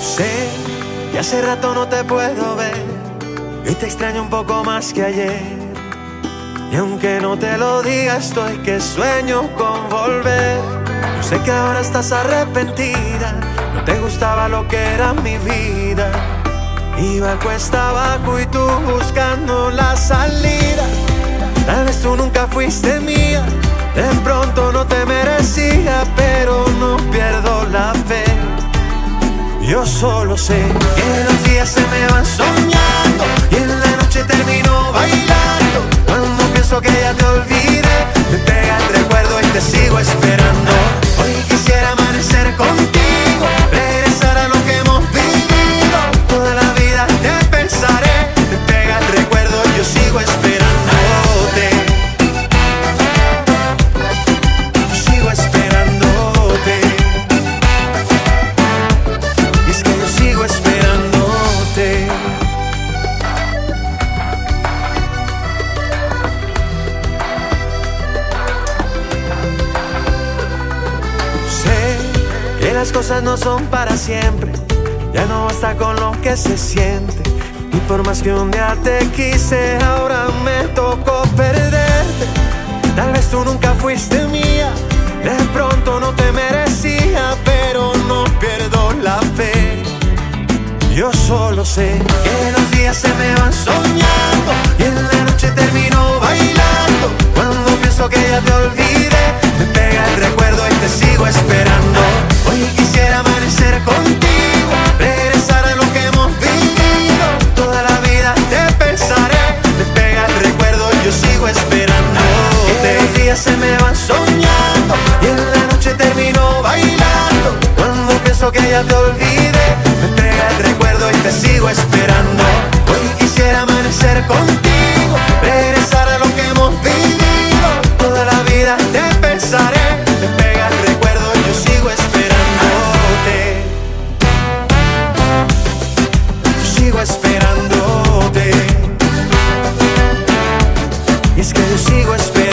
Sé que hace rato no te puedo ver y te extraño un poco más que ayer. Y aunque no te lo diga, estoy que sueño con volver. Yo sé que ahora estás arrepentida, no te gustaba lo que era mi vida. Iba cuesta abajo y tú buscando la salida. Tal vez tú nunca fuiste mía, de pronto no te merecía, solo sé que los días las cosas no son para siempre, ya no basta con lo que se siente. Y por más que un día te quise, ahora me tocó perderte. Tal vez tú nunca fuiste mía, de pronto no te merecía, pero no pierdo la fe. Yo solo sé que los días se me van soñando y en la noche termino bailando. Cuando pienso que ya te olvidé, me pega el recuerdo y te sigo esperando. Que ya te olvidé, me pega el recuerdo y te sigo esperando. Hoy quisiera amanecer contigo, regresar a lo que hemos vivido. Toda la vida te pensaré, me pega el recuerdo y yo sigo esperándote. Yo sigo esperándote. Y es que yo sigo esperándote.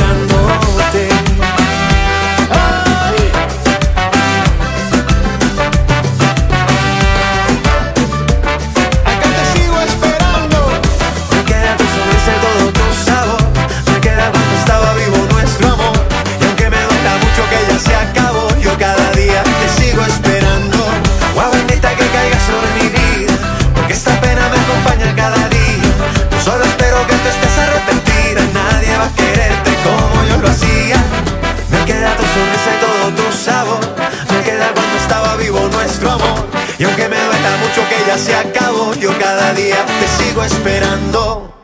Nuestro amor. Y aunque me duela mucho que ya se acabó, yo cada día te sigo esperando.